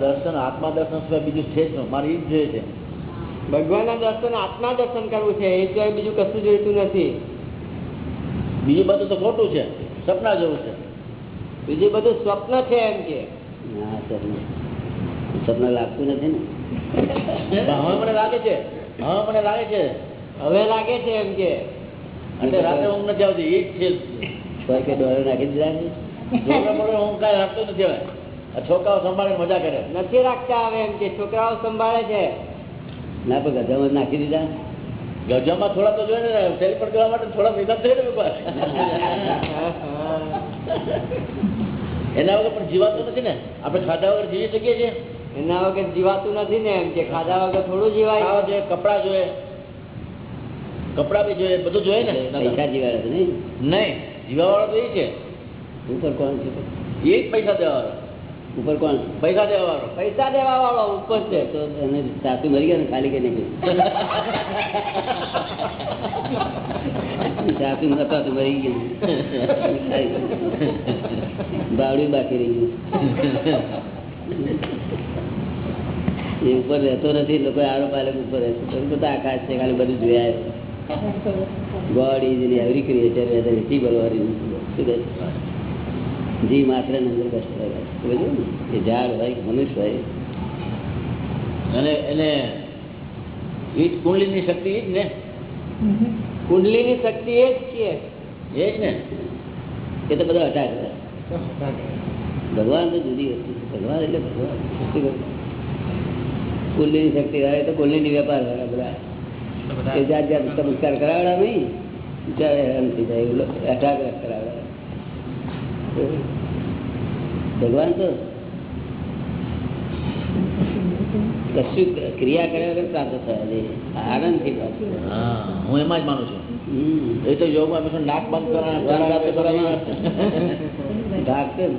દર્શન આત્મા દર્શન સિવાય બીજું છે જ. મારે એ જ જોઈએ છે. ભગવાનના દર્શન આત્મા દર્શન કરવું છે એ સિવાય બીજું કશું જોઈતું નથી. બીજું બધું તો ખોટું છે. સપના જેવું છે. બીજું બધું સ્વપ્ન છે એમ કે. ના સપના લાગતું નથી ને. હવે મને લાગે છે. હવે મને લાગે છે. હવે લાગે છે એમ કે. એટલે રાતે ઊંઘ નથી આવતી. એ જ છે. કોઈ નાખી દીધા ઊંઘ કાંઈ રાખતો નથી હવે. છોકરાઓ સંભાળે મજા કરે. નથી રાખતા આવે એમ કે છોકરાઓ સંભાળે છે. ના પણ ગજામાં નાખી દીધા. ગજામાં થોડા તો જોઈએ ને સેલિબ્રેટ કરવા માટે થોડા ભેગા થઈ ને એના વગર પણ જીવાતું નથી ને? આપણે ખાધા વગર જીવી શકીએ છીએ? એના વગર જીવાતું નથી ને એમ કે ખાધા વગર થોડું જીવાય. જોઈએ કપડા જોઈએ. કપડા બી જોઈએ બધું જોઈએ ને? પૈસા જીવાડે નહીં. નહીં જીવા વાળો તો એ છે. ઉપર કોણ છે? એ જ પૈસા દેવા વાળો ઉપર કોણ? પૈસા દેવા વાળો પૈસા દેવા વાળો ઉપર છે. તો એને સાસુ મરી ગયા ને ખાલી કે નહીં સાસુ નતા તો મરી ગયું. બાવડી બાકી રહી ગયું. એ ઉપર રહેતો નથી લોકો આરોપ આલે ઉપર રહેતો તો બધા આકાશ છે ખાલી બધું જોયા God is every creator whether or invisible શું કહે? જી માત્ર ને ને? એ ઝાડ હોય મનુષ્ય હોય. અને એને એ જ કુંડલીની શક્તિ એ જ ને? કુંડલીની શક્તિ એ જ છે. એ જ ને? એ તો બધા અટાક કરે. ભગવાન તો જુદી વસ્તુ છે. ભગવાન એટલે ભગવાન. શું કહે? કુંડલીની શક્તિ હોય તો કુંડલીની વેપાર હોય બધા. એ જાત જાત નમસ્કાર કરાવડા નહીં. ત્યારે હેરાન થઈ જાય. એવું અટાક કરાવડા ભગવાન તો કશું ક્રિયા કર્યા વગર પ્રાપ્ત થયા આનંદથી પ્રાપ્ત હું એમાં જ માનું છું. એ તો યોગમાં પછી નાક બંધ કરવાના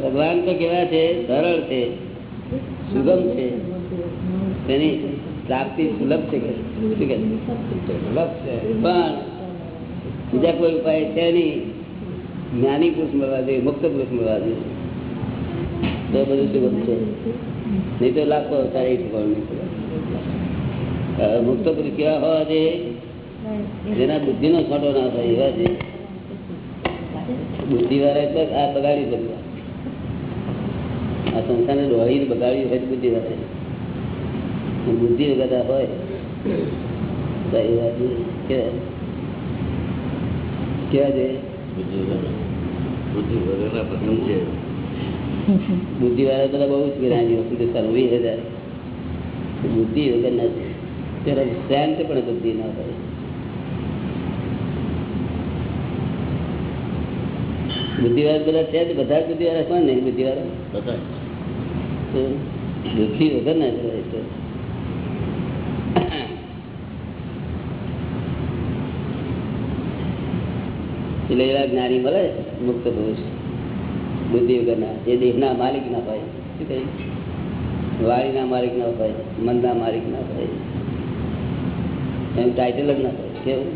ભગવાન તો કેવા છે સરળ છે સુગમ છે. તેની પ્રાપ્તિ સુલભ છે કે શું કે? છે? સુલભ છે. પણ બીજા કોઈ ઉપાય છે નહીં. જ્ઞાની પુરુષ મળવા જોઈએ, મુક્ત પુરુષ મળવા જોઈએ. તો બધું સુગમ છે? નહીં તો લાખો અવતાર નહીં મુક્ત પુરુષ કેવા હોવા જોઈએ? જેના બુદ્ધિનો છોટો ના થાય, એવા છે? બુદ્ધિ વાળા એટલે આ બગાડી બધું આ સંસ્થાને દોડીને બગાડ્યું હોય બુદ્ધિ વાળા બુદ્ધિ વગર હોય. તો એવા કેવા? છે બુદ્ધિ વગરના પ્રથમ છે. બુદ્ધિ વાળા બધા બહુ જ વિરાણીઓ હિન્દુસ્તાન વીસ હજાર બુદ્ધિ વગર ના ત્યારે શાંત પણ બુદ્ધિ ના હોય. બુદ્ધિવાળા પેલા બધા છે જ બધા જ બુદ્ધિ વાળા કોણ નહીં બુદ્ધિ વાળા બુદ્ધિ વગર ના થાય તો. એટલે એવા જ્ઞાની મળે? મુક્ત પુરુષ બુદ્ધિ વગરના એ દેહના માલિક ના હોય શું કહે? વાણીના માલિક ના હોય મનના માલિક ના હોય એનું ટાઇટલ જ ના હોય. કેવું?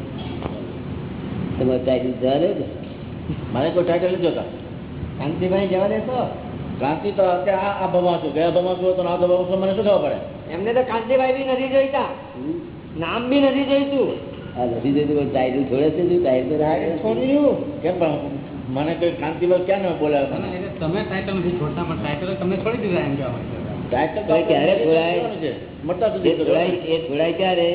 તમારે ટાઇટલ ચાલે ને મારે કોઈ ટાઇટલ નથી હોતા શાંતિભાઈ જવા દેશો ક્રાંતિ તો અત્યારે આ આ ભગવાન છું. ગયા ભગવાન છું તો આ તો ભગવાન છું, મને શું ખબર પડે? એમને તો કાંતિભાઈ બી નથી જોઈતા. નામ બી નથી જોઈતું. આ નથી જોઈતું ટાઇટલ છોડે છે ટાઇટલ છોડ્યું. કેમ પણ? મને કોઈ ક્રાંતિભાઈ ક્યાં ન બોલાવે તમે તમે ટાઇટલ નથી છોડતા પણ ટાઇટલ તમને છોડી દીધા એમ કહેવાય. તો ક્યારે છોડાય? એ સુધી તો છોડાય એ છોડાય ક્યારે?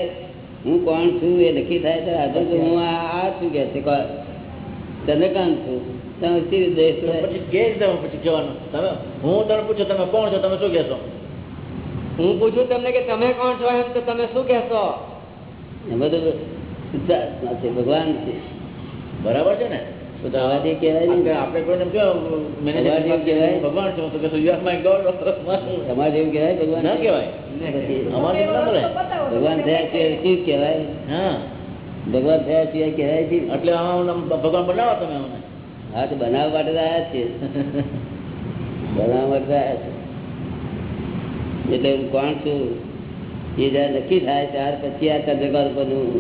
હું કોણ છું? એ નક્કી થાય ત્યારે આગળ તો હું આ શું છું? કે છે? ચંદ્રકાંત છું. તમે સી રીતે દેશ પછી કે તમે પછી કહેવાનું તમે હું તમે પૂછો તમે કોણ છો? તમે શું કહેશો? હું પૂછું તમને કે તમે કોણ છો એમ તો તમે શું કહેશો? એમાં બધું ભગવાન છે. બરાબર છે ને? તો દાવાજી કહેવાય ને. આપણે આપણે કોઈને કેવું ભગવાન જેવું કહેવાય? ભગવાન છો તો કહેશો યુ આર માય ગોડ તમારે જેવું કહેવાય ભગવાન. ના કહેવાય. અમારે ના બોલે ભગવાન થયા સિવાય શિવ કહેવાય. હા. ભગવાન થયા સિવાય કહેવાય શિવ. એટલે ભગવાન બનાવો તમે અમને. હા તો બનાવવા માટે તો આવ્યા છીએ. બનાવવા માટે તો આવ્યા છે એટલે હું કોણ છું? એ જયારે નક્કી થાય ત્યાર પછી આ ચંદ્રકાર પરનું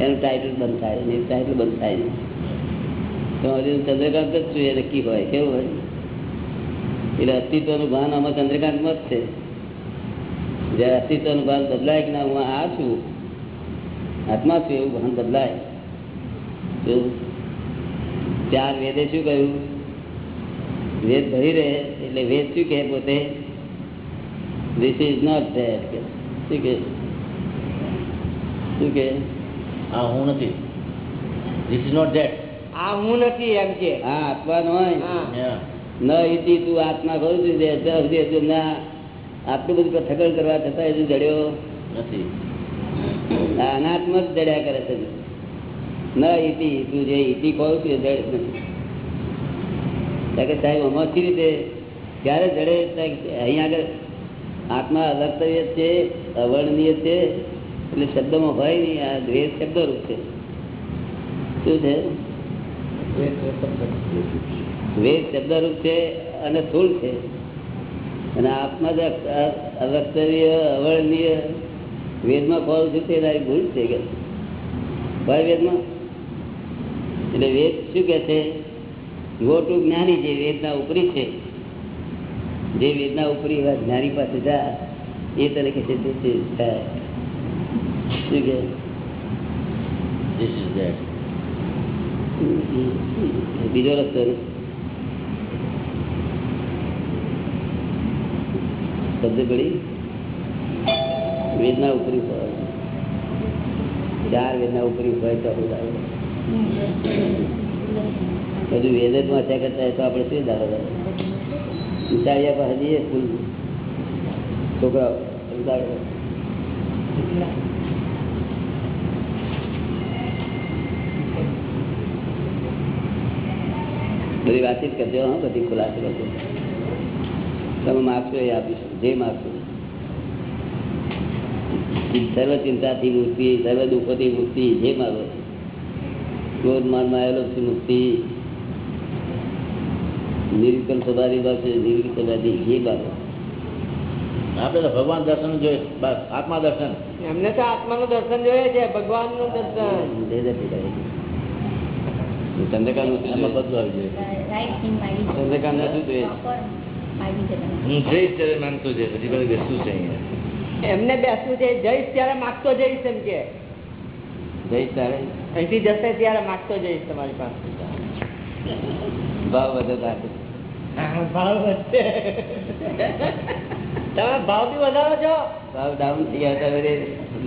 એનું ટાઇટલ બંધ થાય. એનું ટાઇટલ બંધ થાય. નહીં ચંદ્રકાંત જ છું એ નક્કી હોય, કેવું હોય? એટલે અસ્તિત્વનું ભાન આમાં ચંદ્રકાંતમાં જ છે. જયારે અસ્તિત્વનું ભાન બદલાય કે ના, હું આ છું. આત્મા છું એવું ભાન બદલાય. ચાર વેદે શું કહ્યું? વેદ ભરી રહે, એટલે વેદ શું કહે પોતે? ધીસ ઇઝ નોટ ધેટ શું કે શું કે આ હું નથી. ધીસ ઇઝ નોટ ધેટ આ હું નથી એમ કે. હા આત્મા નો હોય ન ઇતિ તું આત્મા કહું છું ના. આટલું બધું પથકડ કરવા છતાં હજુ જડ્યો નથી. અનાત્મ જ જડ્યા કરે છે. ન ઈતિ તું જે ઈતિ કહું છું જડે નથી. કે સાહેબ આમાં સી રીતે? ક્યારે જડે? અહીંયા આગળ આત્મા અવર્તવ્ય છે અવર્ણનીય છે એટલે શબ્દમાં હોય નહીં આ દ્વેષ શબ્દરૂપ છે. શું છે? વેદ શબ્દરૂપ છે અને સ્થૂળ છે. અને આત્મા જ અવક્તવ્ય અવર્ણનીય વેદમાં કહું છું તે ભૂલ છે કે? ભાઈ વેદમાં? એટલે વેદ શું કે છે? ગોટું જ્ઞાની જે વેદના ઉપરી છે, જે વેદના ઉપરી એવા જ્ઞાની પાસે જા, એ તને કે છે, તે શું કે ધીસ ઇઝ ધેટ બીજો રસ્તો શબ્દ પડી. વેદના ઉપરી હોય. ચાર વેદના ઉપરી હોય તો બધું વેદમાં વાંચ્યા કરતા હોય તો આપણે શું દાડો વિચાર્યા પર હજી સ્કૂલ છોકરાઓ બધી વાતચીત કરજો હા બધી ખુલાસો કરજો. તમે માગશો એ આપીશું જે માગશો. સર્વ ચિંતાથી મુક્તિ સર્વ દુઃખોથી મુક્તિ જે માગો ક્રોધ માનમાં આવેલો છે મુક્તિ નિર્વિકલ્પ સ્વભાવી પાસે નિર્વિકલ્પ સ્વભાવથી જે માગો. આપણે તો ભગવાન દર્શન જોઈએ બસ આત્મા દર્શન. એમને તો આત્માનું દર્શન જોઈએ છે ભગવાનનું દર્શન. ચંદ્રકાંત એમાં? આવી ચંદ્રકાંત શું જોઈએ? તમે. જઈશ ત્યારે માનતો છે પછી કદી બેસતું છે અહીંયા? એમને બેસવું છે જઈશ ત્યારે માગતો જઈશ એમ કે. જઈશ તારે અહીંથી જશે ત્યારે માગતો જઈશ તમારી પાસે. ભાવ વધે ભાવ વધશે તમે ભાવ બી વધારો છો? ભાવ ડાઉન થઈ ગયા હતા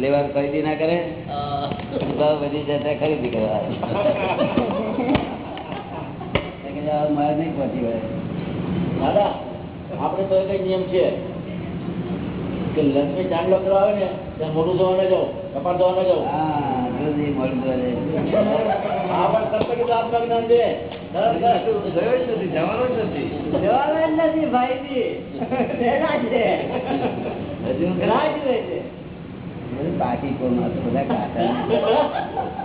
લેવા ખરીદી ના કરે. ભાવ વધી જતા ખરીદી કરવા મારે નહીં પહોંચી વળે દાદા આપણે તો એક નિયમ છે કે લક્ષ્મી ચાંદલો કરવા આવે ને ત્યાં મોટું ધોવા જાઓ કપાળ ધોવા જાઓ બાકી રોજ બધા રહે. આ પણ તમે કીધું આત્મજ્ઞાન દે તરત તરત. જવાનું જ નથી ભાઈજી રહેલા છે હજુ રાહ જુએ છે બધું બાકી કોમાં તો બધા કાચા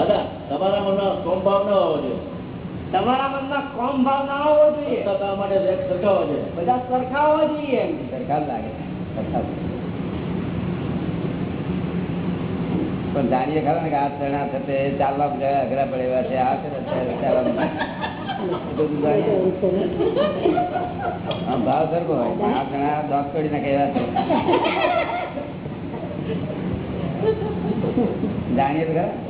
દાદા તમારા મનમાં કોમ ભાવ ના હોવો જોઈએ. તમારા મનમાં કોમ ભાવ ના હોવો જોઈએ. તમારા માટે એક સરખા હોવો જોઈએ. બધા સરખા હોવા જોઈએ એમ. સરખા લાગે. પણ જાણીએ ખરા ને કે આ ચણા થતે ચાલવા બધા અઘરા પડે એવા છે. આ છે ચાલવા ભાવ સરખો હોય. આ ચણા દોત તોડી નાખે એવા છે. જાણીએ ખરા?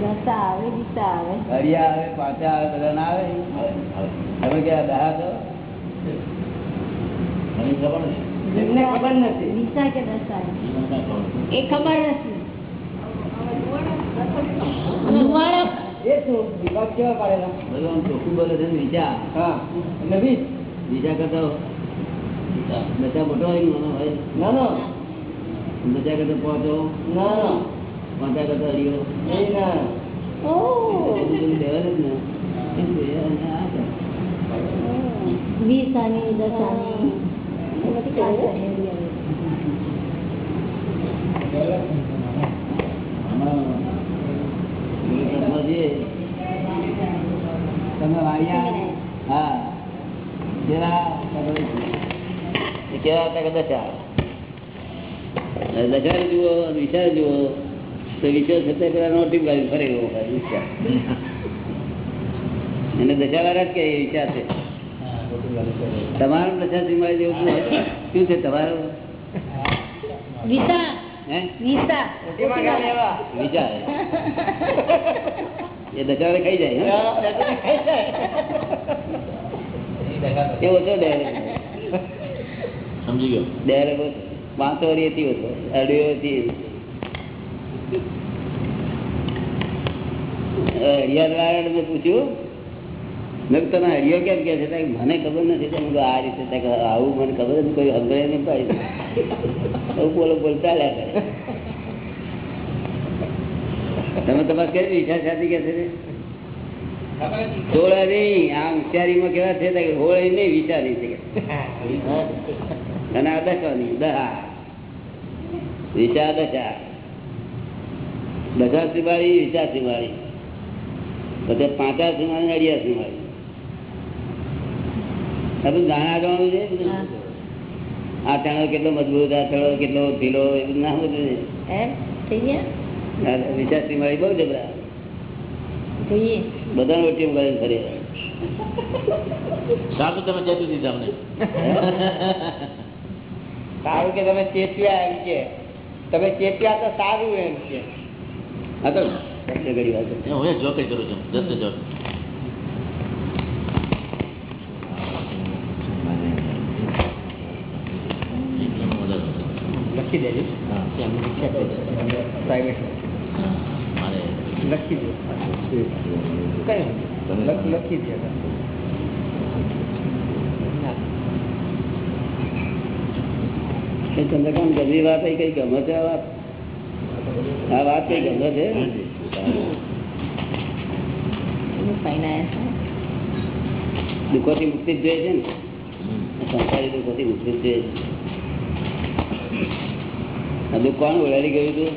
દશા આવે દિશા આવે. કરિયા આવે પાચા આવે બધા ના આવે? તમે ક્યાં દહા છો? ખબર નથી. દિશા કે દશા. એ ખબર નથી. બધું બીજા કરતા બધા મોટો હોય ના ના બચ્ચા કરતા પહોંચો ના કરતા. તમે વાણિયા? હા. કેવા હતા કે દશા દશા જુઓ વિચાર જુઓ. વિચાર છતાં પેલા નોટિંગ ગાડી ફરે એવો વિચાર. એને દશા વાળા જ કે એ વિચાર છે. તમારું દશા જેવું શું છે તમારું? એ. ખાઈ જાય હે? એ ઓછો ડેરે સમજી ગયો. ડેરે પાંચસો અઢીઓ હતી. હરિયાળ વાળાને મેં પૂછ્યું. મેં તમે હરિયો કેમ કે છે? મને ખબર નથી. તમે આ રીતે આવું મને ખબર નથી કોઈ સમજાય નહીં પાડી બોલો બોલ ચાલ્યા કરે તમે તમારે કેવી ઈચ્છા સાથી કે છે તોડા નહીં આ હોશિયારીમાં કેવા છે કે હોળે નહીં વિચારી છે. અને આ દશાની દહા. વિચાર દશા. દશા સિવાળી વિચાર સિવાળી પાંચા સિવાળી અડિયા સિવાળી આ બધું જવાનું છે? આ ચણો કેટલો મજબૂત આ ચણો કેટલો ઢીલો એ બધું ના બધું વિચાર સિવાળી બહુ જબરા. બધા રોટી કરીને ફરે સાચું તમે જતું દીધા અમને. સારું કે તમે ચેત્યા એમ કે. તમે ચેત્યા તો સારું એમ કે. હા તો ઘડી વાત હું જ કરું છું. જસ્ટ જોક લખી દેજો. પ્રાઇવેટ લખી દો. કઈ લખ- દે. ચંદ્રકાંત ગમી વાત કઈ ગમે છે વાત. આ વાત કઈ ગમે છે? દુઃખો થી મુક્તિ જોઈએ છે ને? સંસારી દુઃખોથી મુક્તિ જોઈએ છે. આ દુઃખ કોણ ઓળાડી ગયું હતું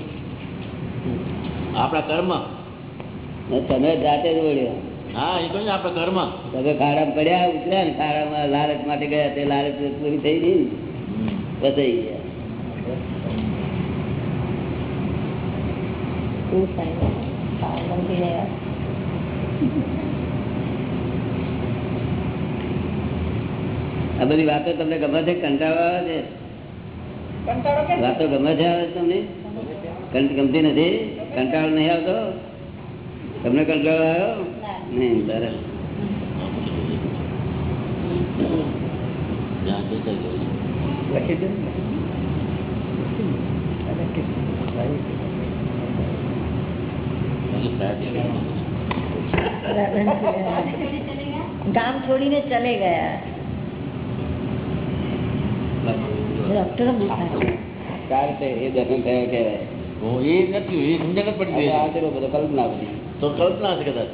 આપણા કર્મ. તમે જાતે જ ઓળ્યો હા એ કહ્યું ને આપણા કર્મ. તમે ખાડા પડ્યા ઉતર્યા ને ખાડામાં લાલચ માટે ગયા તે લાલચ પૂરી થઈ ગઈ. ને ફસાઈ ગયા. રહ્યા આ બધી વાતો તમને ગમે છે કંટાળો આવે છે વાતો ગમે છે આવે તમને ગમતી નથી કંટાળો નહીં આવતો તમને કંટાળો આવ્યો નહીં તે લખી દે ગામ છોડીને ચલે ગયા ડોક્ટર સારું છે એ દર્શન થયા કહેવાય હું એ નથી એ સમજણ જ પડી આ ગઈ ચલો બધો કલ્પના બધી તો કલ્પના છે કદાચ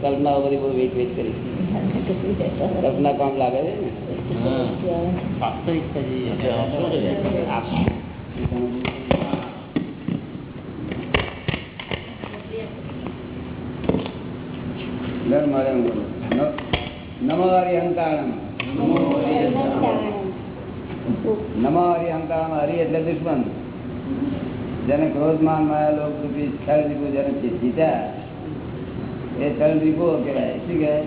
કલ્પનાઓ બધી બહુ વેચ વેચ કરી કલ્પના કામ લાગે છે ને વાસ્તવિકતા દુશ્મન જેને ક્રોધમાન માયા લોક રૂપી છળ દીપો જેને જીતા એ છળ દીપો કહેવાય શું કહેવાય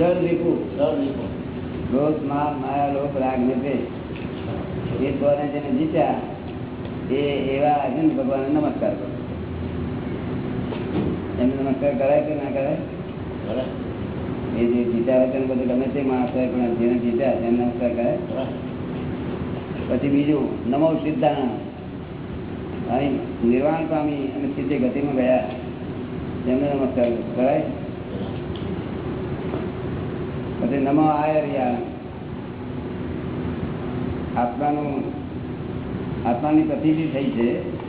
છળ દીપો સરળ રીતો. ક્રોધ માન માયા લોક રાગ ને દ્વેષ. એ જેને જીત્યા એ એવા અર્જુન ભગવાન નમસ્કાર કરો એમને નમસ્કાર કરાય કે ના કરાય? એ જે જીત્યા હોય બધું ગમે તે માણસ હોય પણ જેને જીત્યા તેને નમસ્કાર કરાય. પછી બીજું નમો સિદ્ધાંત અહીં નિર્વાણ પામી અને સિદ્ધે ગતિમાં ગયા. તેમને નમસ્કાર કરાય. પછી નમો આયર્યા. આત્માનું આત્માની પ્રતિતિ થઈ છે.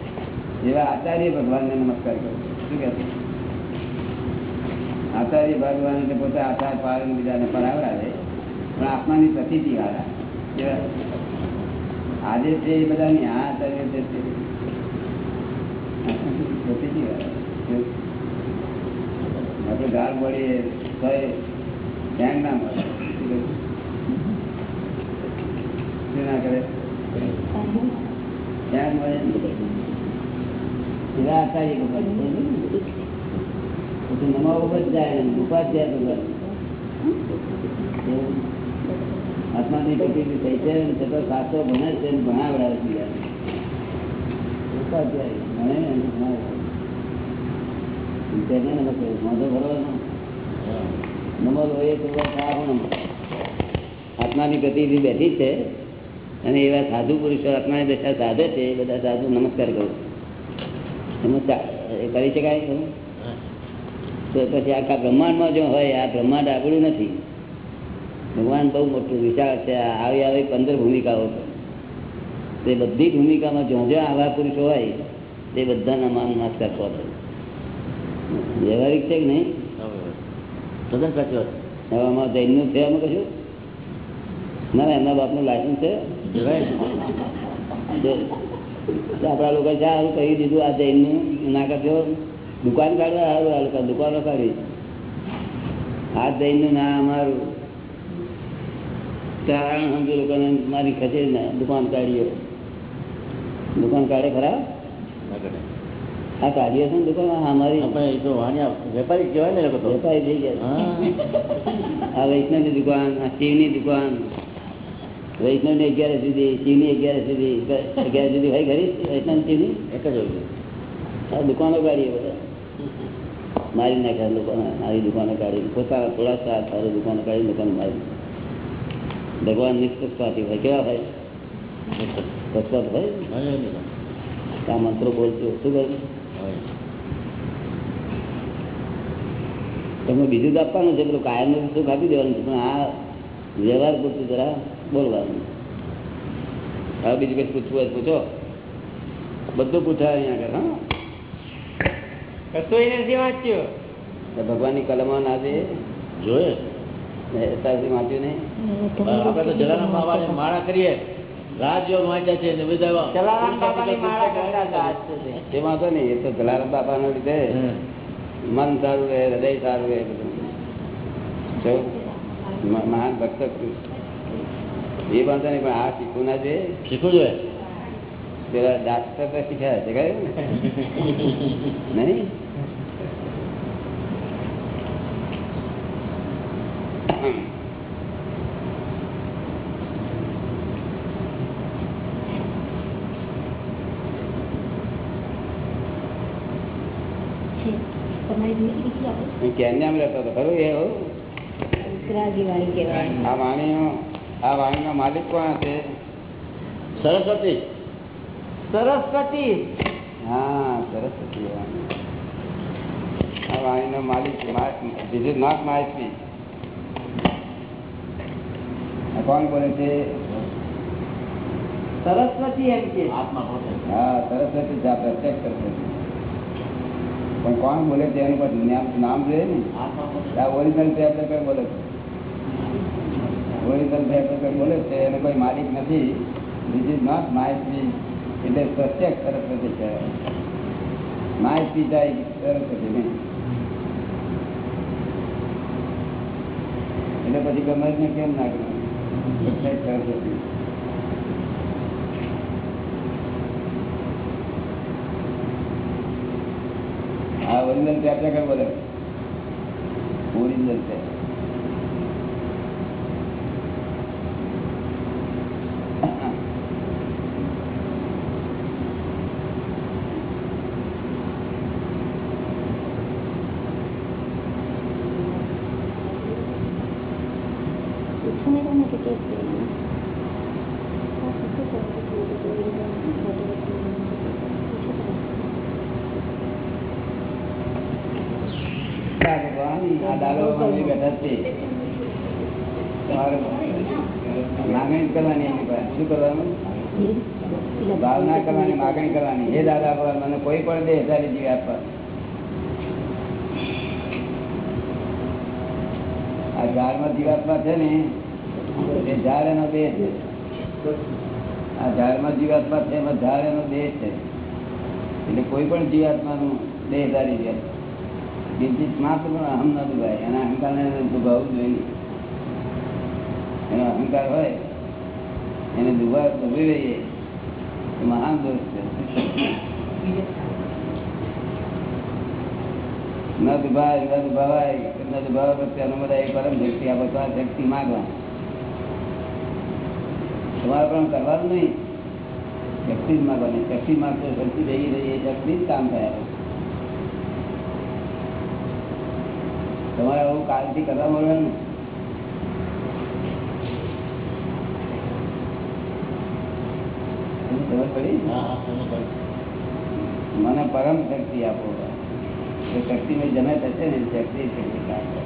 એવા આચાર્ય ભગવાનને નમસ્કાર કરો શું કહે છે આચાર્ય ભગવાન એટલે પોતે આચાર પાડે બીજાને પરાવડાવે. પણ આત્માની પ્રતિતિ વાળા. આજે છે એ બધાની આ આચાર્ય છે? આપણે ગાળ મળીએ તો ધ્યાન ના મળે. ના કરે? ધ્યાન મળે. આચાર્ય કપાળ છે ને. પછી નમાવો જ જાય ને ઉપાધ્યાય ભગવાન આત્માની પ્રતિ થઈ છે ઉપાધ્યાય નમો એ આત્માની ગતિથી બેઠી છે અને એવા સાધુ પુરુષો આત્માની દશા સાધે છે, એ બધા સાધુ નમસ્કાર કરું નમસ્કાર કરી શકાય? તો પછી આખા બ્રહ્માંડમાં જો હોય આ બ્રહ્માંડ આગળ નથી. ભગવાન બહુ મોટું વિશાળ છે આવી આવી પંદર ભૂમિકાઓ તે બધી ભૂમિકામાં જો જો આવા પુરુષ હોય તે બધાના માન નમસ્કાર કહો છો વ્યવહારિક છે કે નહીં? તદ્દન સાચી વાત. હવે આમાં જૈનનું છે આમાં કશું? ના ના એમના બાપનું લાયસન્સ છે. આપણા લોકો સારું કહી દીધું આ જૈનનું ના કરજો. દુકાન કાઢવા સારું આ લોકો દુકાનો કાઢી આ જૈનનું ના અમારું. કારણ સમજો લોકોને મારી ખસે ને દુકાન કાઢીએ. દુકાન કાઢે ખરા? આ કાઢીએ છે ને દુકાન? અમારી. તો વેપારી કહેવાય ને લોકો વેપારી થઈ ગયા. આ વૈષ્ણવની દુકાન આ શિવની દુકાન. વૈષ્ણવની અગિયાર સુધી શિવની અગિયાર સુધી અગિયાર સુધી હોય ખરી વૈષ્ણવ શિવની? એક જ હોય. દુકાનો કાઢીએ બધા. મારી નાખ્યા લોકોને મારી દુકાને કાઢી પોતાના થોડા સાથ સારી દુકાને કાઢી લોકોને મારી ભગવાન નિષ્પક્ષપાતી હોય કેવા હોય? પક્ષપાત હોય. આ મંત્રો બોલતો શું કરું તમે બીજું તો આપવાનું છે પેલું કાયમ સુખ આપી દેવાનું છે પણ આ વ્યવહાર પૂરતું જરા બોલવાનું. હવે બીજું કંઈ પૂછવું હોય પૂછો. બધું પૂછાય અહીંયા આગળ હા? કશું નથી વાંચ્યું. ભગવાનની કલમો ના દે. જોઈએ. વાંચ્યું નહીં. આપણે તો જલારામ બાબાની માળા કરીએ. રાજયોગ વાંચ્યા છે ને બધા જલારામ બાપાની માળા કરતા હતા આજ સુધી. એ વાંધો નહીં એ તો જલારામ બાપાના લીધે. મન સારું રહે હૃદય સારું રહે બધું. મહાન ભક્ત એ વાંધો નહીં પણ આ શીખવું ના જોઈએ. શીખવું જોઈએ? પેલા ડાક્ટર તો શીખ્યા છે કયું નહીં તમારી જોઈ લીધી આપણે હું કેન્યામાં રહેતો હતો ખરું એ? વાણી કહેવાય. આ વાણીનો આ વાણીનો માલિક કોણ છે સરસ્વતી. સરસ્વતી. હા સરસ્વતી વાણી. આ વાણીનો માલિક this is not my speech આ કોણ બોલે છે? સરસ્વતી એમ કે. આત્મા પોતે હા સરસ્વતી જા પ્રત્યક્ષ સરસ્વતી પણ કોણ બોલે છે એનું પણ નામ નામ જોઈએ ને? આત્મા પોતે આ ઓરિજિનલ ટેપ રેકર્ડ બોલે છે. ઓરિજિનલ ટેપ રેકર્ડ બોલે છે એનો કોઈ માલિક નથી. This is not my speech એટલે પ્રત્યક્ષ સરસ્વતી કહેવાય. માય સ્પીચ આવી સરસ્વતી નહીં. એટલે પછી ગમે જ ને કેમ ના ગમે પ્રત્યક્ષ સરસ્વતી આ ઓરિજિનલ ત્યાં રેકર્ડ બોલે ઓરિજિનલ ટેપ પૂછો ને તમે કે કેસ દેવાનું આ ભગવાન, આ દાદા ભગવાનની બેઠા છે તમારે માગણી કરવાની એની પાસે. શું કરવાનું? ભાવના કરવાની, માગણી કરવાની. હે દાદા, ભગવાન, મને કોઈ પણ દે હજારી જીવ આપવા. આ ઝાડમાં જીવાત્મા છે ને, એ ઝાડ એનો દેહ છે. આ ઝાડમાં જીવાત્મા છે, એમાં ઝાડ એનો દેહ છે. એટલે કોઈ પણ જીવાત્માનું દેહધારી છે બીજી માત્ર અહમ ન દુભાય એના અહંકારને દુભાવવું જોઈએ. એનો અહંકાર હોય, એને દુભા દબી રહીએ એ મહાન દોષ છે. ન દુભાય, ન દુભાવાય, ન જ માગવાની. શક્તિ માગતો શક્તિ રહી રહી એ જ કામ થયા તમારે આવું કાલથી કરવા મળવાનું તમને ખબર પડી હા હા સમજ પડી. મને પરમ શક્તિ આપો એ શક્તિ મેં જમે થશે ને એ શક્તિ શક્તિ કામ કરે.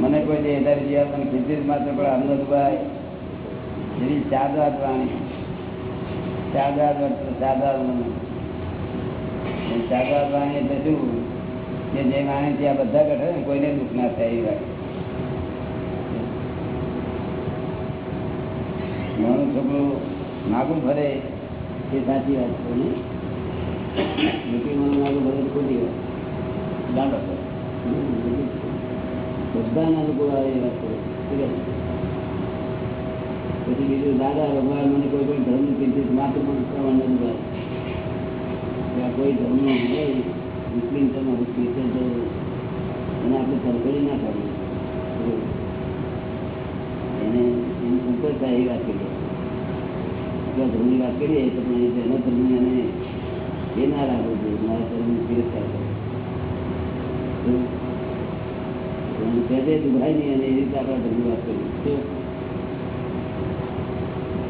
મને કોઈ દેહધારી જીવા મને કિંચિત માત્ર પણ અમદાવાદ ભાઈ એવી ચાદરાત વાણી ચાદરાત વર્ત ચાદરાત મને એ ચાદરાત વાણી એટલે શું કે જે વાણી ત્યાં બધા ઘટે ને કોઈને દુઃખ ના થાય એવી વાત છોકરું નાગું ભરે એ સાચી વાત છે. ને મૂકીમાં નાગું ભરે ખોટી વાત. દાંડો. બધાના વાત પછી બીજું, દાદા, ભગવાન મને કોઈ કોઈ ધર્મ કિંચિત માત્ર પણ ત્યાં કોઈ ધર્મ હોય, મુસ્લિમ ધર્મ ક્રિશ્ચન એને આપણે તરફડી ના કરવું એને એની ઉપર સારી વાત કરીએ જો ધર્મની વાત કરીએ તો એનો ધર્મ એને એ ના રાખવું જોઈએ મારા ધર્મની તિરસ્કાર કરવો અને આપણે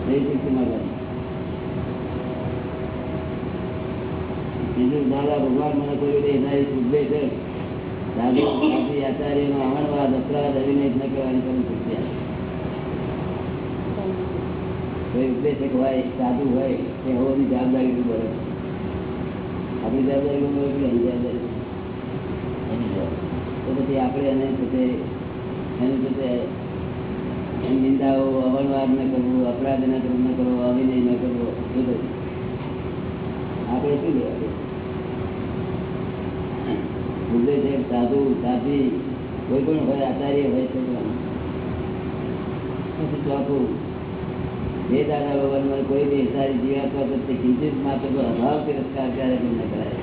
ધર્મની રીતે મારવાની બીજું દાદા ભગવાન મને રીતે એના સાધુ સાથી આચાર્યનો આવણવાદ અપરાધ અવિનય ન કહેવાની શક્તિ આપે. કોઈ ઉપદેશક હોય, સાધુ હોય તે હોવાની જવાબદારી શું બને? આપણી જવાબદારી બને એટલે એની જવાબદારી? તો પછી આપણે એને પોતે એની પોતે એની નિંદાઓ અવણવાર ન કરવું, અપરાધ ન કરવું ન કરવો, અભિનય ન કરવો, એ બધું. આપણે શું કહેવાય? ઉપદેશક, સાધુ, સાથી, કોઈ પણ હોય, આચાર્ય હોય છોકરા પછી ચોથું જે દાદા ભગવાન કોઈ બી સારી જીવાત્મા પ્રત્યે કિંચિત માત્ર અભાવ તિરસ્કાર ક્યારે પણ ન કરાય.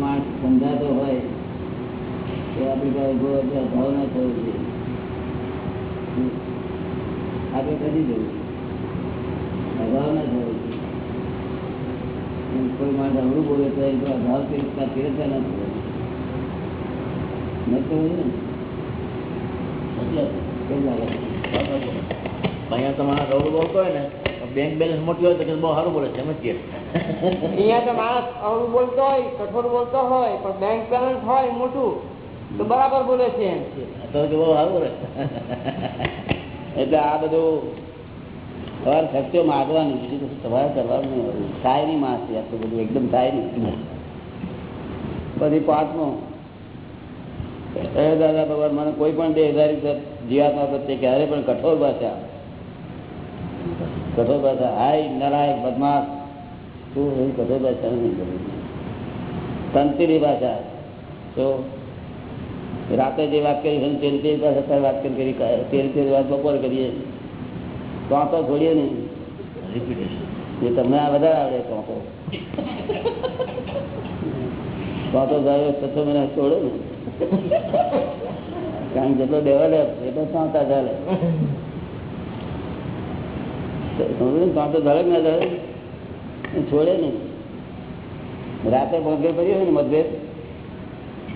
માણસ સમજાતો હોય, તો આપણી પાસે ઊભો અભાવ ન થવો જોઈએ. આપણે કરી જવું અભાવ ન થવો જોઈએ. કોઈ માણસ અવળું બોલે તો અભાવ, તિરસ્કાર તિરસ્કાર ન થવો ન થવું જોઈએ ને સાચી વાત. કેમ લાગે બરાબર બોલે. અહીંયા તમારા રોડ બોલતો હોય ને બેંક બેલેન્સ મોટી હોય તો બહુ સારું બોલે છે સમજીએ. અહીંયા તો માણસ અવળું બોલતો હોય કઠોર બોલતો હોય પણ બેંક બેલેન્સ હોય મોટું તો બરાબર બોલે છે એમ છે. તો બહુ સારું બોલે એટલે આ બધું તમારે સત્યો માગવાનું બીજું કશું તમારે કરવાનું નહીં. થાય નહીં માસ આટલું બધું એકદમ થાય નહીં પછી પાંચમો એ દાદા ભગવાન મને કોઈ પણ દેહધારી જીવાત્મા પ્રત્યે ક્યારે પણ કઠોર ભાષા કઠોર ભાષા હાય નરાય બદમાશ શું એવી કઠોર ભાષા નહીં કરું તંત્રી ભાષા. તો રાતે જે વાત કરી છે તે રીતે પાછા અત્યારે વાત કરી કરી તે રીતે વાત બપોર કરીએ. તો આ તો છોડીએ નહીં. એ તમને આ વધારે આવડે તો તો. તો તો જાય છસો મહિના છોડે ને. કારણ જેટલો ડેવલપ, એટલો સાંતા ચાલે. સાંતો? ધડક ના ધડે છોડે નહીં. રાતે ભોગે પડી હોય ને મતભેદ?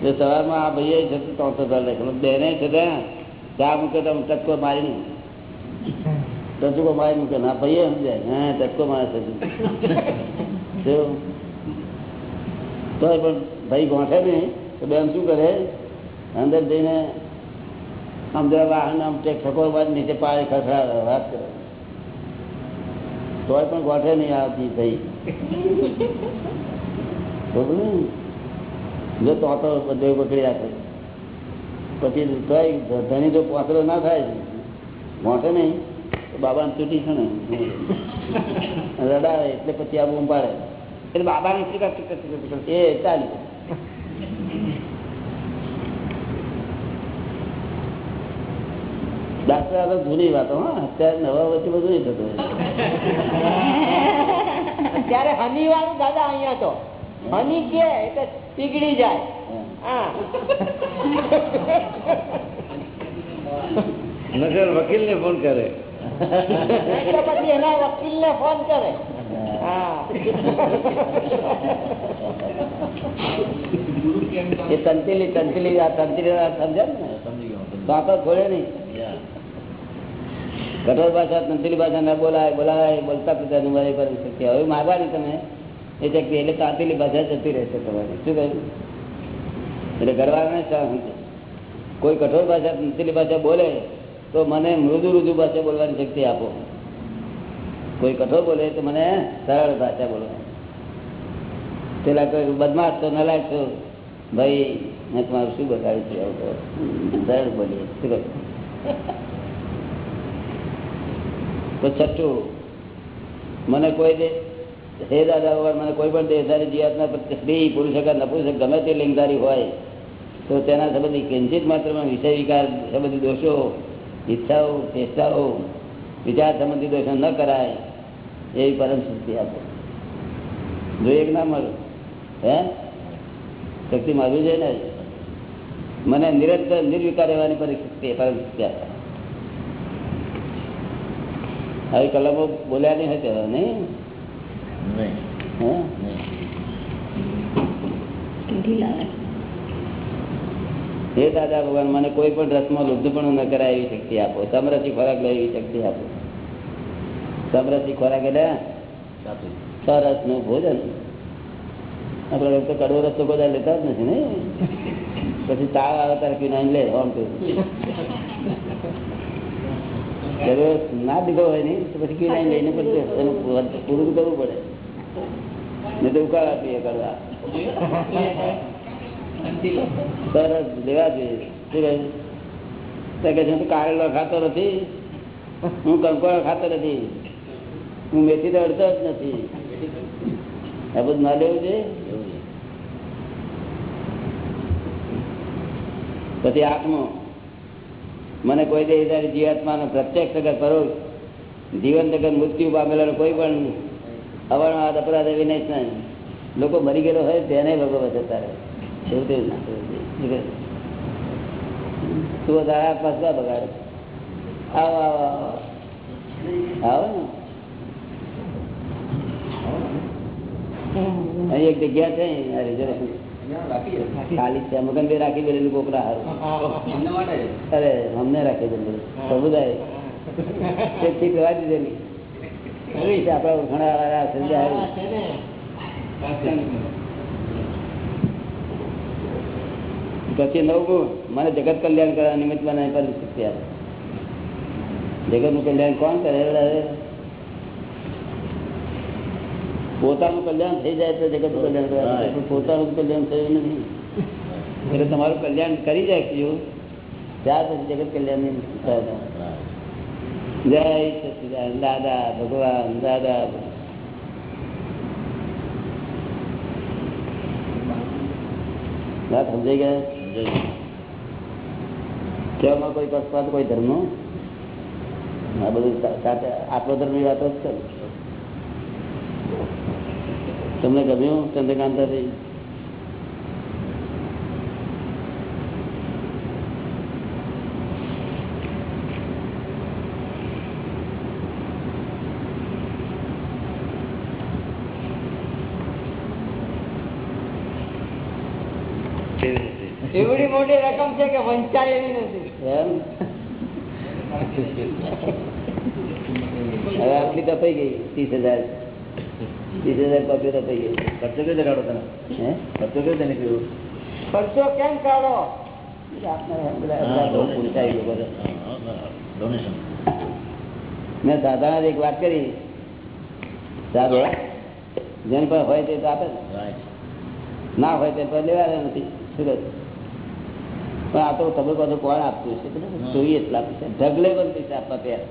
તો સવારમાં આ ભાઈએ છે ત્રણસો ચાંતો બેને છે ત્યાં ચા મૂકે તો ટચકો મારી ટચકો મારી મૂકે. ના, ભાઈએ સમજાય. હા ટચકો મારે છે. તો પણ ભાઈ ગોઠે નહીં. તો બેન શું કરે? અંદર જઈને આમ જરા વાહન આમ ઠકોર નીચે પાડે ખસડા વાત કરે. તોય પણ ગોઠે નહીં આવતી થઈ. જો તો તો બધે પકડી રાખે પછી તોય ધણી જો પોતરો ના થાય. ગોઠે નહીં. તો બાબાને ચૂંટી છે ને? રડાવે એટલે પછી આ બૂમ પાડે એટલે બાબાને એ ચાલી. દાખલા તો જૂની વાતો હા. અત્યારે નવા વચ્ચે બધું નહીં થતું અત્યારે હની વાળું દાદા અહીંયા તો. હની કે એટલે પીગળી જાય. નગર વકીલ ને ફોન કરે. પછી એના વકીલ ને ફોન કરે. હા. એ તંતિલી તંતિલી આ તંતીલી સમજે ને? તો આપણે ખોલે નહીં. કઠોર ભાષા તંત્રી ભાષા ના બોલાય બોલાય, બોલતા પિતા નિવારી કરી શક્તિ હવે માગવાની તમે એ શક્તિ એટલે તાંતીલી ભાષા જતી રહેશે તમારી. શું કહ્યું? એટલે ગરવાને કોઈ કઠોર ભાષા તંત્રી ભાષા બોલે તો મને મૃદુ રુદુ ભાષા બોલવાની શક્તિ આપો. કોઈ કઠોર બોલે તો મને સરળ ભાષા બોલવાની પેલા કોઈ બદમાશ તો નલાયક છો. ભાઈ, મેં તમારું શું બતાવ્યું છે? સરળ બોલીએ. શું કહ્યું? તો છઠ્ઠું મને કોઈ દે, હે દાદા મને કોઈ પણ દેહધારી જીવાતના સ્ત્રી, પુરુષ કે નપુરુષ ગમે તે લિંગધારી હોય, તો તેના સંબંધી કિંચિત માત્રમાં વિષય વિકાર સંબંધી દોષો, ઈચ્છાઓ, ચેષ્ટાઓ, વિચાર સંબંધી દોષો ન કરાય, એવી પરમ શક્તિ આપો. જો એક ના મળે, હે? શક્તિ મારું છે ને? મને નિરંતર નિર્વિકાર રહેવાની પરિસ્થિતિ પરમ શક્તિ આપો. આવી કલમો બોલ્યા નહીં હોય નહીં હે? દાદા ભગવાન મને કોઈ પણ રસમાં લુબ્ધપણું ન કરાય એવી શક્તિ આપો. સમરસી ખોરાક લે એવી શક્તિ આપો. સમરસી ખોરાક એટલે સરસનું ભોજન. આપડે તો કડવો રસ્તો બધા લેતા જ નથી ને પછી તાવ આવે તારે પીને લે ઓમ તો જરૂર ના દીધો હોય નહીં, તો પછી કીડા લઈને એનું પૂરું કરવું પડે. નહીં તો ઉકાળ આપીએ કરવા સરસ, લેવા જોઈએ. કારેલો ખાતો નથી. હું કંકોડો ખાતો નથી. હું મેથી તો અડતો જ નથી. આ બધું ના લેવું છે. પછી આત્મો. મને કોઈ દેહધારી જીવાત્માનો પ્રત્યક્ષ અગર કરો જીવન જગત મૃત્યુ પામેલા કોઈ પણ અવર્ણવાદ અપરાધ વિનય નહીં. લોકો મરી ગયેલો હોય તેને ભગવત તારે એવું તેવું ના તું તારા પસવા બગાડે? આવો આવો આવો. આવો ને. અહીં એક જગ્યા છે ખાલી છે. મગનભાઈ રાખી દેલું કોકરા હારું. અરે અમને રાખી દેલું સમુદાય. તે ઠીક રહેવા દીધેલી. આપડા ઘણા પછી નવગુણ મને જગત કલ્યાણ કરવા નિમિત્ત બનાવી પર શક્તિ આપે. જગતનું કલ્યાણ કોણ કરે હવે? પોતાનું કલ્યાણ થઈ જાય તો જગત કલ્યાણ પોતાનું કલ્યાણ થયું નથી. એટલે તમારું કલ્યાણ કરી જાય ત્યાર પછી જગત કલ્યાણ જય સચિદાન દાદા ભગવાન દાદા. વાત સમજાઈ ગયા. કેવામાં કોઈ પક્ષપાત કોઈ ધર્મ આ બધું આત્મધર્મની વાતો જ છે. તમને ગમ્યું? ચંદ્રકાંતાભાઈ એવડી મોટી રકમ છે કે વંચાય એવી નથી. એમ? હવે આટલી કપાઈ ગઈ ત્રીસ હજાર. ત્રીસ હજાર કોપીઓ કપાઈ ગઈ ખર્ચો કેવી રીતે કાઢો તમે હે ખર્ચો કેવી રીતે નીકળ્યો ખર્ચો કેમ કાઢો આપણા બધા બધા બહુ પૂછાય લોકો તો. ડોનેશન મેં સાધારણ એક વાત કરી સાહેબ જેની પર હોય તે તો આપે ને. રાઈટ ના હોય તે પર લેવાના નથી શું કહે? પણ આ તો તમે કહો છો કોણ આપતું છે બરાબર? જોઈએ એટલા પૈસા ઢગલે પણ પૈસા આપવા તૈયાર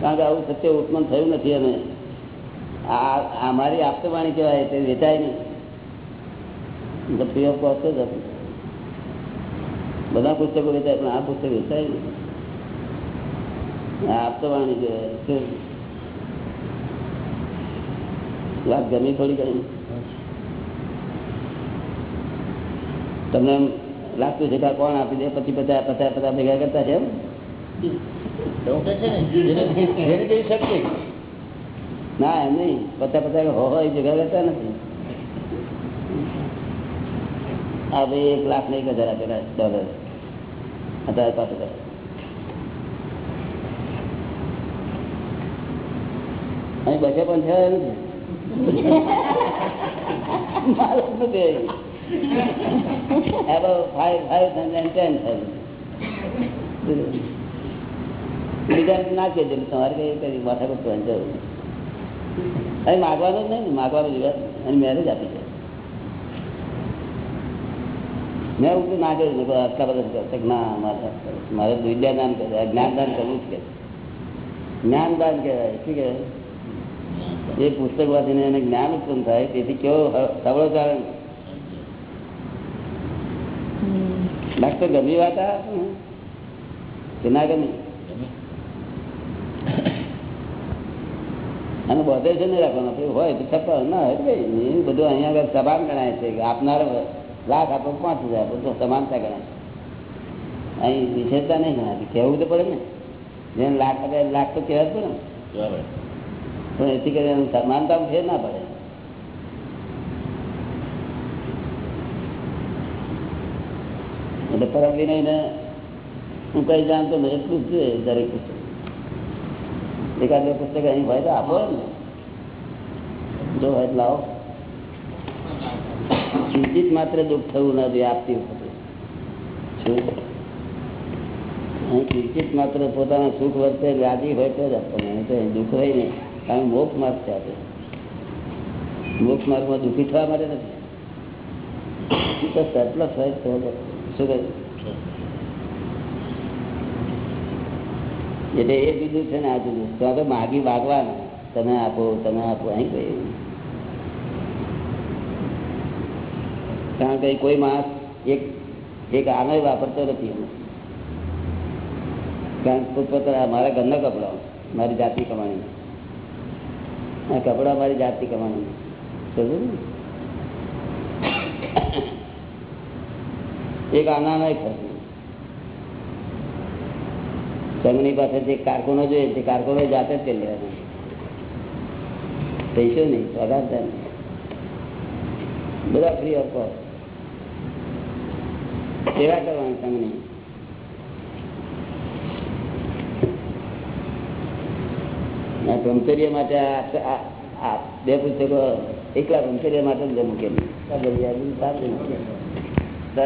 કારણ કે આવું સત્ય ઉત્પન્ન થયું નથી અને આ આ મારી આપતવાણી કહેવાય, તે વેચાય નહીં. ફ્રી ઓફ કોસ્ટ જ હતું બધા પુસ્તકો વેચાય, પણ આ પુસ્તક વેચાય નહીં. આ આપતવાણી કહેવાય વાત ગમી થોડી ઘણી તમને એમ લાગતું છે કે કોણ આપી દે? પછી પચાસ પચાસ પચાસ ભેગા કરતા છે એમ? ને જેને- જેને જેવી શક્તિ ના એમ નહીં પચાસ પચાસ હો હોય ભેગા કરતા નથી. આ ભાઈ એક લાખ ને એક હજાર આપેલા ડોલર હજાર પાંચ હજાર. અહીં બસે પણ થયા નથી માલ જ નથી above five thousand and ten thousand. બીજા ના કહેજો એટલે તમારે કઈ કઈ માથા પર કરવાની જરૂર નથી. અહીં માગવાનો જ નહીં ને માગવાનું જ અને મેરેજ આપી છે. મેં એવું ના કર્યું આટલા બધા ના મારે વિદ્યાદાન કરે જ્ઞાનદાન કરવું જ કે જ્ઞાનદાન કહેવાય. શું કહેવાય? એ પુસ્તક વાંચીને એને જ્ઞાન ઉત્પન્ન થાય તેથી કેવો સવળો કારણ ડાક્ટર ગમી વાત આ? કે ના ગમી? અને બધે છે નહીં રાખવાનું. આપણે હોય તો છપ્પન ના હોય ભાઈ એ બધું અહીંયા આગળ સમાન ગણાય છે કે આપનાર લાખ આપો પાંચ હજાર બધું સમાનતા ગણાય છે. અહીં વિશેષતા નહીં ગણાતી કહેવું તો પડે ને? જેને લાખ આપે લાખ તો કહેવા જ પડે ને. બરાબર. પણ એથી કરીને સમાનતા ફેર ના પડે. એટલે પરમ વિનયને હું કઈ જાણતો એટલું જ જોઈએ દરેક પુસ્તક એકાદ પુસ્તક અહીં હોય તો આપો ને. જો હોય લાવો. ચિંતિત માત્ર દુઃખ થવું ના જોઈએ, આપતી વખતે. ચિંતિત માત્ર પોતાના સુખ વર્તે રાજી હોય તો જ આપવાનું તો દુઃખ હોય નહીં. કારણ મોક્ષ માર્ગ છે આપણે મોક્ષ માર્ગમાં દુઃખી થવા માટે નથી. તો સરપ્લસ હોય તો, શું કહ્યું? એટલે એ બીજું છે ને આ જુદું. ત્યાં તો માગી માગવાના તમે આપો તમે આપો. અહીં કહ્યું કારણ કે કોઈ માણસ એક એક આનો વાપરતો નથી. કારણ કે પોતપોતાના મારા ઘરના કપડાં મારી જાતિ કમાણી. આ કપડાં મારી જાતિ કમાણી. સમજ્યું ને? એક આના નહીં ખર્ચ. સંઘની પાસે જે કારકુનો જોઈએ, તે કારકુનો જાતે જ કરી લેવાનું પૈસો નહીં, પગાર. બધા ફ્રી ઓફ કોસ્ટ સેવા કરવાની સંઘની. બ્રહ્મચર્ય માટે આ- બે પુસ્તકો એકલા બ્રહ્મચર્ય માટે જ મૂકેલી.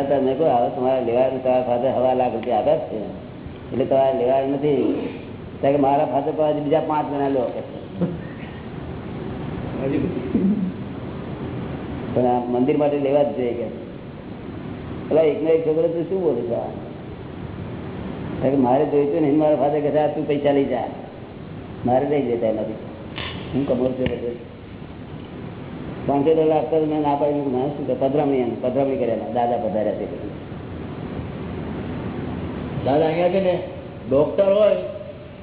તમે કહો હવે તમારા લેવાનું, તમારા ફાધર હવા લાખ રૂપિયા આપ્યા છે. એટલે તમારે લેવા નથી. કારણ કે મારા ફાધર પાસે બીજા પાંચ ગણા લો. પણ આ મંદિર માટે લેવા જ જોઈએ કે. પેલા એકનો એક છોકરો તું શું બોલું છું મારે જોઈતું ને મારા ફાધર કહે તું પૈસા લઈ જા. મારે લઈ જતા એમાંથી. હું કમાઉં છું. પાંચસો ડોલર આપતા મેં ના પાડી. પધરામણી પધરામણી કરેલા, દાદા પધાર્યા તે દાદા અહીંયા છે ને ડોક્ટર હોય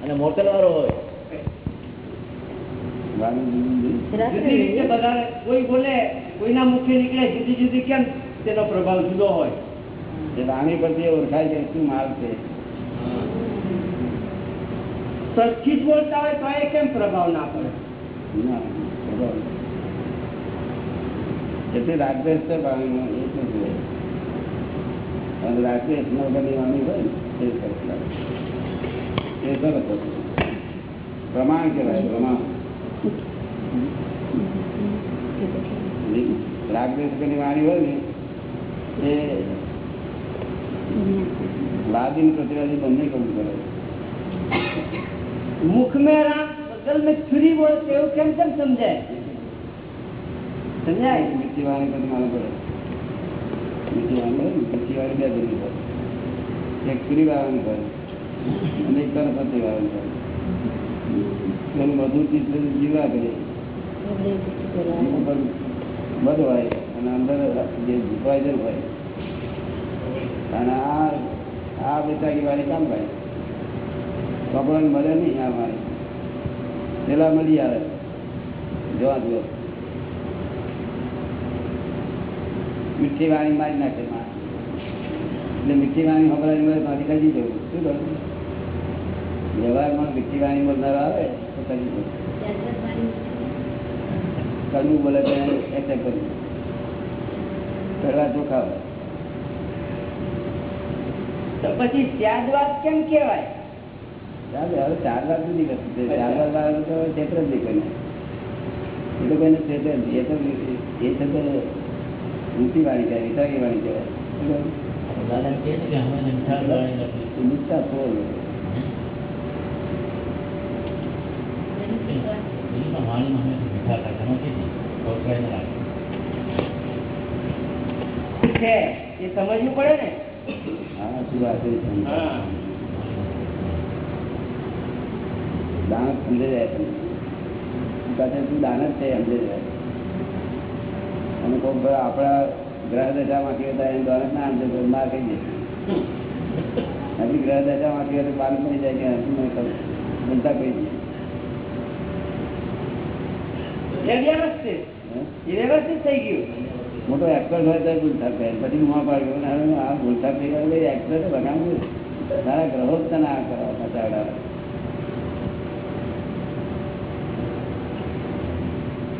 અને મોકલવાળો વાળો હોય કોઈ બોલે કોઈના મુખે નીકળે જુદી જુદી કેમ? તેનો પ્રભાવ જુદો હોય. એ વાણી પરથી ઓળખાય છે શું માલ છે? સરખી જ બોલતા હોય તો એ કેમ પ્રભાવ ના પડે? ના, બરાબર. એટલે રાગદ્વેષ છે વાણીમાં, એ શું છે? અને ન વગરની વાણી હોય ને, પ્રમાણ કેવાય પ્રમાણ. રાગદેશની વાણી હોય ને એ વાદી પ્રતિવાદી બંને કબૂલ કરે. મુખ મેં રાગ બગલ મેં છુરી બોલ એવું કેમ કેમ સમજાય? સમજાય. મીઠી વાણી પછી મારે પડે મીઠી વાણી મીઠી વાણી બે બની પડે એક પૂરી વાળાનું હોય અને એક અંદર જે અને આ આ બેતાગી વાળી કામ ભાઈ કપડાં મળે નહીં આ મારી પેલા મળી આવે. જોવા જો મીઠી વાણી મારી નાખે. એટલે મીઠી વાણી ખબર મળે ત્યાંથી કદી જવું શું કરું વ્યવહારમાં મીઠી વાણી બોલનારો આવે તો કદી જવું કડવું બોલે તો એક્સેપ્ટ કરવું કરવા હોય. તો પછી ત્યાગવાદ કેમ કેવાય ચાલે હવે ચાર વાર સુધી કરતી ચાર વાર વાળા તો ક્ષેત્ર જ નહીં એ તો કોઈને ક્ષેત્ર. એ તો એ છે ઊંચી વાણી કહેવાય કહેવાય. શું. એ. સમજવું પડે ને? હા શું વાત દાન સમજે જાય તમે પાછળ તું દાન જ છે? સમજે જાય અને કોઈ પણ આપણા ગ્રહ દશા માંથી હતા એને દાન ના સમજે તો માર કહી દે. હજી ગ્રહ દશા માંથી હોય તો પડી જાય કે હજી મેં કહું બનતા કહી દે. એ વ્યવસ્થિત. હે? એ વ્યવસ્થિત થઈ ગયું. મોટો એક્ટર હોય તો ભૂલથાપ થાય. પછી હું પાડ્યો. હવે આ ભૂલથાપ થઈ ગયો. એક્ટર તો બગાડવું તારા ગ્રહો જ તને આ કરવા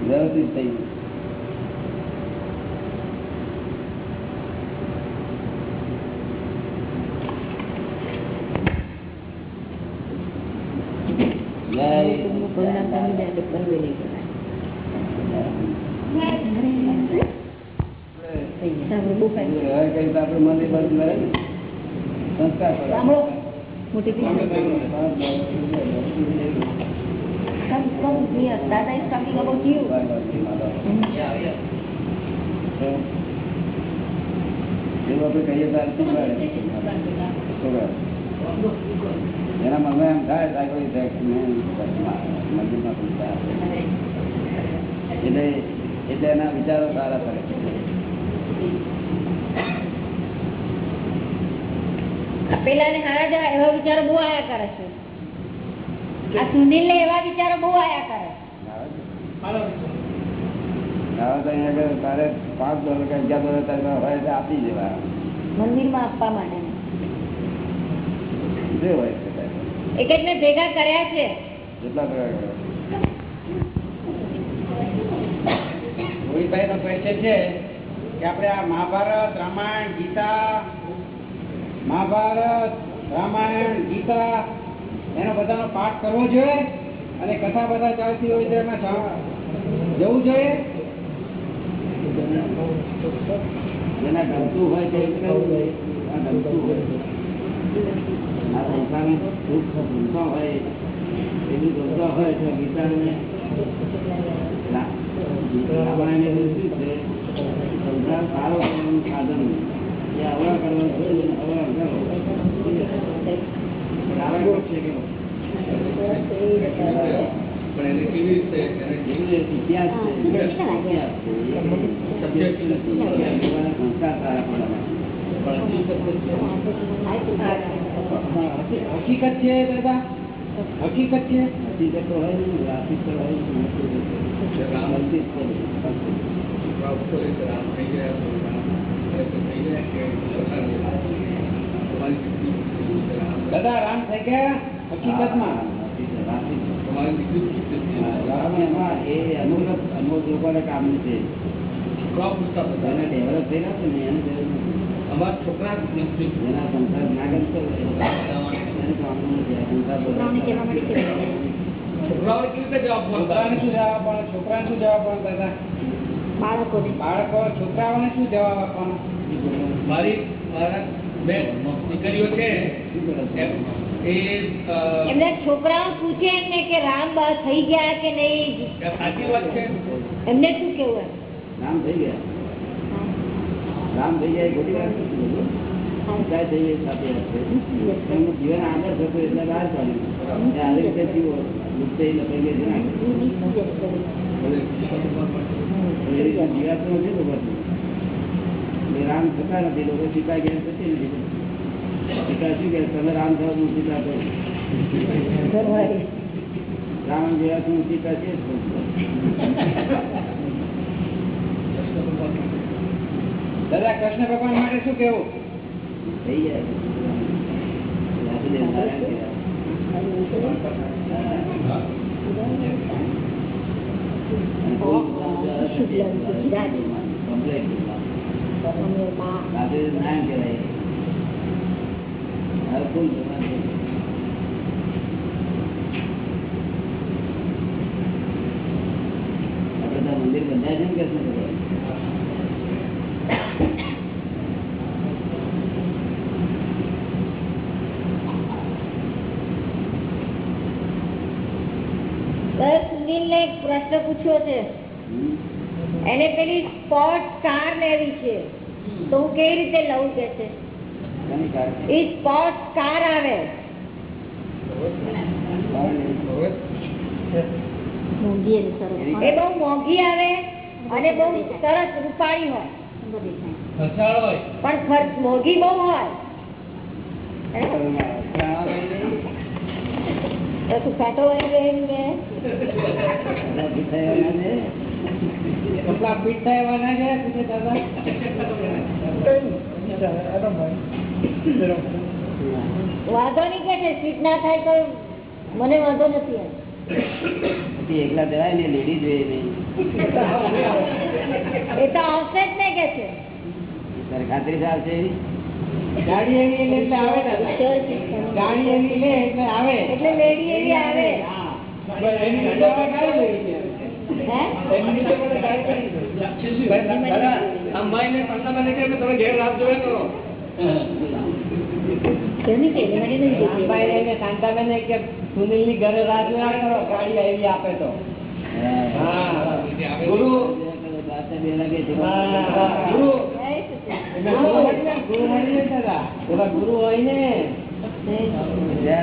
વ્યવસ્થિત થઈ ગયું જય સાંભળો, બહુ ફાઇન. હવે કઈ તો આપણે મંદિર બાજુ મળે ને સંસ્કાર પડે. સાંભળો. મોટી પીઠ. Come, come here. Dada is talking about you. એવું આપણે કહીએ ત્યારે શું કરે? શું કરે? એના મનમાં એમ થાય તો આ કોઈ છે કે નહીં, મંદિરમાં પૂછતા હશે. એટલે એટલે એના વિચારો સારા પડે આ પેલાને હારા જવા એવા વિચારો બહુ આયા કરે છે. આ સુનિલ ને એવા વિચારો બહુ આયા કરે તારે પાંચ ડોલર કે અગિયાર ડોલર તારે હોય આપી દેવા મંદિરમાં આપવા માટે જે હોય. એક જ મેં ભેગા કર્યા છે? રોહિતભાઈ નો ક્વેશ્ચન છે કે આપણે આ મહાભારત, રામાયણ, ગીતા, મહાભારત, રામાયણ, ગીતા, એનો બધાનો પાઠ કરવો જોઈએ અને કથા બધા ચાલતી હોય તો એમાં જવું જોઈએ. જેના ગમતું હોય તે. ગમતું હોય આ સંસારમાં દુઃખ ભૂલતા હોય એની ભૂલતા હોય તો ગીતાને રા- રામાયણને શું છે સંસાર સારો કરવાનું સાધન એ અવળા કરવાનું દઈને અવળા છે કે પણ એને કેવી રીતે એને ઇતિહાસ છે છે સંસ્કાર સારા પડવાના પણ હકીકત છે. હા, હકી- હકીકત છે દાદા હકીકત છે હકીકત તો હોય ને વાર્ષિક તો હોય ને જે રામ ગમતી જ છે. છોકરા ઉપર એક રામ થઈ ગયા તો રામ એટલે તો થઈ ગયા કે પોતાની તમારી દીકરી શું છે રામ? દાદા રામ થઈ ગયા હકીકતમાં હકીકત, વાર્ષિક. તમારી દીકરી શું છે? હા, રામ એમાં એ અમુક અમુક લોકોને કામનું છે છોકરાઓ પૂછતા હતા જેને ડેવલપ થયેલા છે ને એને જરૂર નથી અમારા છોકરા સંસાર ના ગમતો એને સંસાર છોકરાઓને કહેવા માટે કેવું છે? છોકરાઓને કેવી રીતે જવાબ છોકરાને શું જવાબ આપવાનો? છોકરાને શું જવાબ આપવાનો દાદા? બાળકોને. બાળકો છોકરાઓને શું જવાબ આપવાનો? મારી મારા બે દીકરીઓ છે. એમ એ અ, એમના છોકરાઓ પૂછે એમને કે રામ બા થઈ ગયા કે નહીં? સાચી વાત છે. એમને શું કેવું રામ થઈ ગયા. રામ થઈ જાય ખોટી વાત જીવન આગળ થતું એટલે બહાર એ આવી રીતે જીવો. લુપ્ત ને. જીવાતું નથી. રામ થતા નથી. લોકો સીતા ગયા થતી નથી. સીતા શું કે તમે રામ થવા હું સીતા થાઉં. રામ જેવા તું સીતા છે જ નહીં. દાદા કૃષ્ણ ભગવાન માટે શું કેવું થઈ જાય. મંદિર બંધાય છે ને કૃષ્ણ ભગવાન સર સુનિલ ને એક પૂછ્યો છે. એને પેલી સ્પોર્ટ્સ કાર લેવી છે. તો હું કેવી રીતે લઉં કે છે? એ સ્પોર્ટ્સ કાર આવે. એ બહુ મોંઘી આવે અને બહુ સરસ રૂપાળી હોય. પણ ખર્ચ મોંઘી બહુ હોય. તો. કપડા ફીટ થાય દાદા વાંધો નહીં કે છે સીટ ના થાય તો મને વાંધો નથી એકલા જવાય ને લેડી જોઈએ નહીં એ તો આવશે જ ને કે છે ખાતરી છે આવશે એવી? ગાડી એવી લે એટલે આવે ગાડી એવી લે એટલે આવે. એટલે લેડી એવી આવે. કે સુનિલ સુનિલની ઘરે રાહ જોયા કરો ગાડી આવી આપે તો. હા. ગુરુ. બે લાગે ગુરુ. ગુરુ હોય ને જય.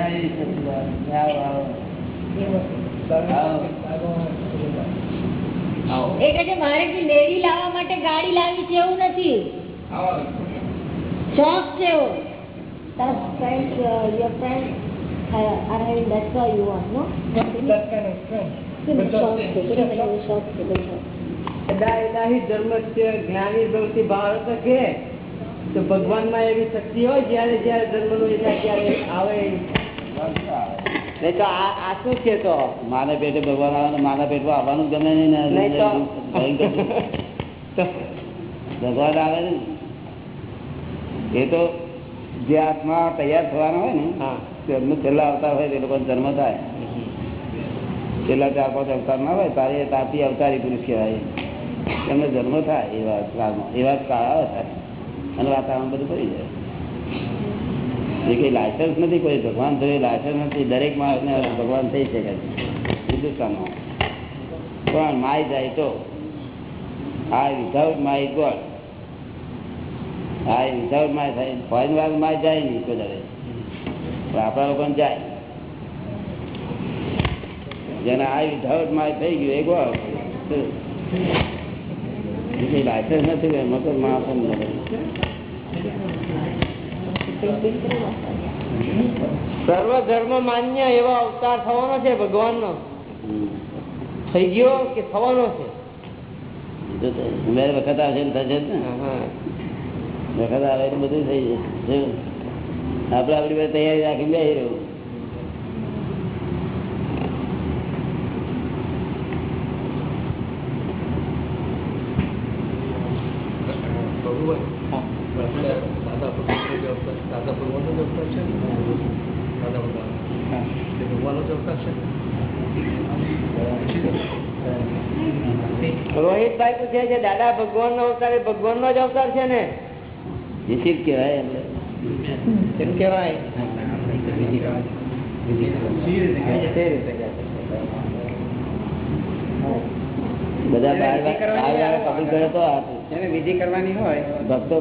એ કહે છે મારે લેડી લાવવા માટે ગાડી લાવી છે એવું નથી. શોખ છે એવો. તારા friend your friend are having that's why you want નો શોખ છે શોખ છે? જ્ઞાની ભારત કે એવી શક્તિ હોય જ્યારે જ્યારે ધર્મનું ઈચ્છા ત્યારે આવે તો આ આ શું છે તો? માને પેટે ભગવાન આવે ને પેટમાં આવવાનું ગમે નહીં ભગવાન આવે ને. એ તો જે આત્મા તૈયાર થવાનો હોય ને એમનું છેલ્લા આવતા હોય તે લોકો જન્મ થાય. છેલ્લા ચાર પાંચ અવતાર ના હોય તારે એ તાતી અવતારી પુરુષ કહેવાય. એમનો જન્મ થાય એવા કાળમાં એવા કાળ થાય અને વાતાવરણ બધું પડી જાય. એ કઈ લાયસન્સ નથી, કોઈ ભગવાન થયું લાયસન્સ નથી. દરેક માણસને ભગવાન થઈ શકે છે પણ માય જાય તો આ without my God I without my થાય ફોરેન વાળું માય જાય નહીં, કોઈ દરે પણ આપણા લોકોને જાય. જેને આ વિધાઉટ માય થઈ ગયું, એ ગોડ લાયસન્સ નથી એમાં તો માણસો સર્વ ધર્મ માન્ય એવો અવતાર થવાનો છે ભગવાનનો? થઈ ગયો કે થવાનો છે? વખત આવશે ને થશે ને. વખત આવે એટલે બધું થઈ જશે આપડે આપડી તૈયારી રાખીને બે રહ્યું દાદા ભગવાનનો જે અવતાર દાદા ભગવાનનો જ અવતાર છે ને? દાદા ભગવાન તે ભગવાનનો જ અવતાર છે રોહિતભાઈ કે દાદા ભગવાન નો અવતાર એ ભગવાન નો જ અવતાર છે ને? નિશિત કહેવાય એમ કેમ કેવાય બધા બાર કરે તો વિધિ કરવાની હોય ભક્તો